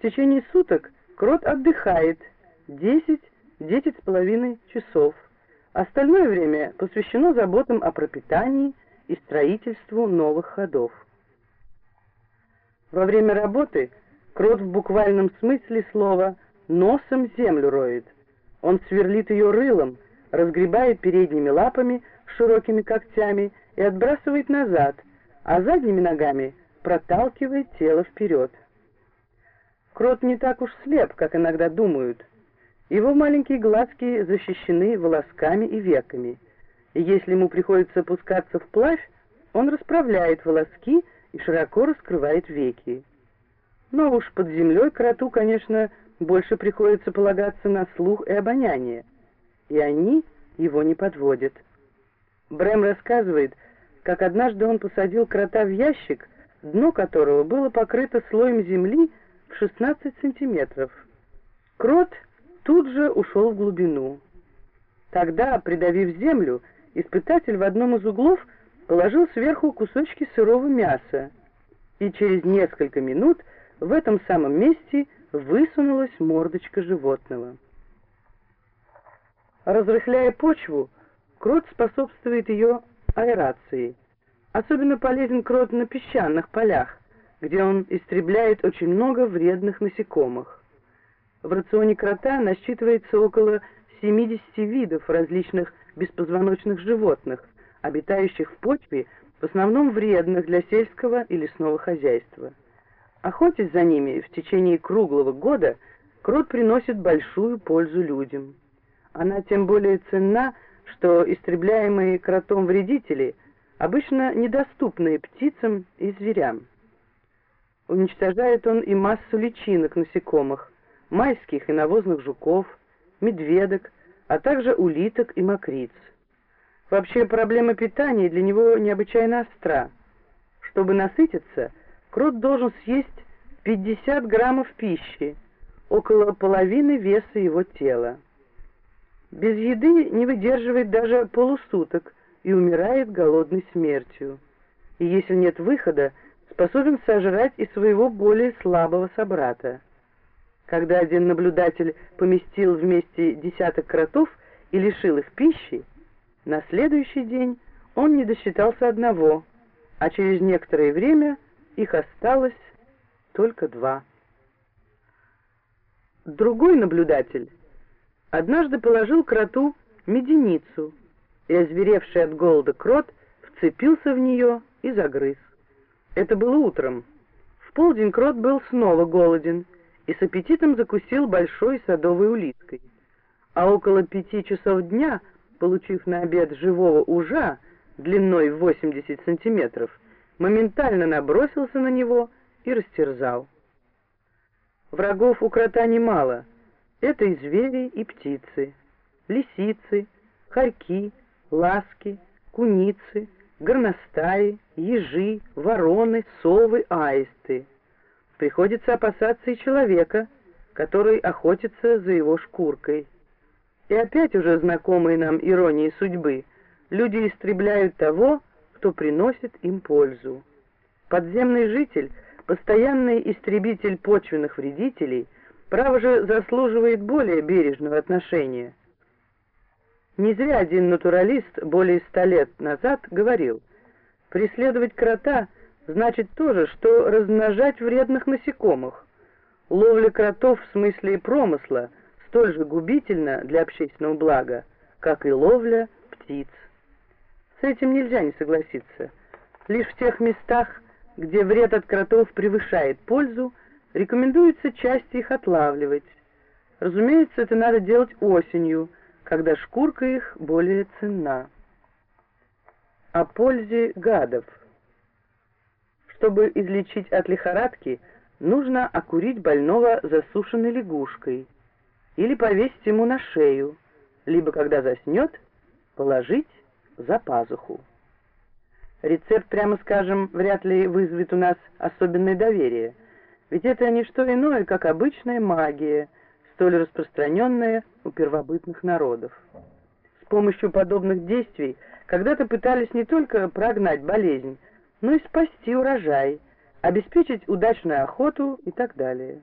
В течение суток крот отдыхает 10-10 с половиной часов. Остальное время посвящено заботам о пропитании и строительству новых ходов. Во время работы крот в буквальном смысле слова носом землю роет. Он сверлит ее рылом, разгребает передними лапами широкими когтями и отбрасывает назад, а задними ногами проталкивает тело вперед. Крот не так уж слеп, как иногда думают. Его маленькие глазки защищены волосками и веками. И если ему приходится опускаться вплавь, он расправляет волоски и широко раскрывает веки. Но уж под землей кроту, конечно, больше приходится полагаться на слух и обоняние, и они его не подводят. Брэм рассказывает, как однажды он посадил крота в ящик, дно которого было покрыто слоем земли в 16 сантиметров. Крот тут же ушел в глубину. Тогда, придавив землю, испытатель в одном из углов положил сверху кусочки сырого мяса, и через несколько минут в этом самом месте высунулась мордочка животного. Разрыхляя почву, крот способствует ее аэрации. Особенно полезен крот на песчаных полях, где он истребляет очень много вредных насекомых. В рационе крота насчитывается около 70 видов различных беспозвоночных животных, обитающих в почве, в основном вредных для сельского и лесного хозяйства. Охотясь за ними в течение круглого года, крот приносит большую пользу людям. Она тем более ценна, что истребляемые кротом вредители обычно недоступны птицам и зверям. Уничтожает он и массу личинок насекомых, майских и навозных жуков, медведок, а также улиток и мокриц. Вообще проблема питания для него необычайно остра. Чтобы насытиться, крот должен съесть 50 граммов пищи, около половины веса его тела. Без еды не выдерживает даже полусуток и умирает голодной смертью. И если нет выхода, способен сожрать и своего более слабого собрата. Когда один наблюдатель поместил вместе десяток кротов и лишил их пищи, на следующий день он не досчитался одного, а через некоторое время их осталось только два. Другой наблюдатель однажды положил кроту меденицу, и озверевший от голода крот вцепился в нее и загрыз. Это было утром. В полдень крот был снова голоден и с аппетитом закусил большой садовой улиткой. А около пяти часов дня получив на обед живого ужа длиной в 80 сантиметров, моментально набросился на него и растерзал. Врагов у крота немало. Это и звери, и птицы, лисицы, хорьки, ласки, куницы, горностаи, ежи, вороны, совы, аисты. Приходится опасаться и человека, который охотится за его шкуркой. И опять уже знакомые нам иронии судьбы. Люди истребляют того, кто приносит им пользу. Подземный житель, постоянный истребитель почвенных вредителей, право же заслуживает более бережного отношения. Не зря один натуралист более ста лет назад говорил, преследовать крота значит то же, что размножать вредных насекомых. Ловля кротов в смысле промысла – столь же губительна для общественного блага, как и ловля птиц. С этим нельзя не согласиться. Лишь в тех местах, где вред от кротов превышает пользу, рекомендуется часто их отлавливать. Разумеется, это надо делать осенью, когда шкурка их более ценна. О пользе гадов. Чтобы излечить от лихорадки, нужно окурить больного засушенной лягушкой – или повесить ему на шею, либо, когда заснет, положить за пазуху. Рецепт, прямо скажем, вряд ли вызовет у нас особенное доверие, ведь это не что иное, как обычная магия, столь распространенная у первобытных народов. С помощью подобных действий когда-то пытались не только прогнать болезнь, но и спасти урожай, обеспечить удачную охоту и так далее.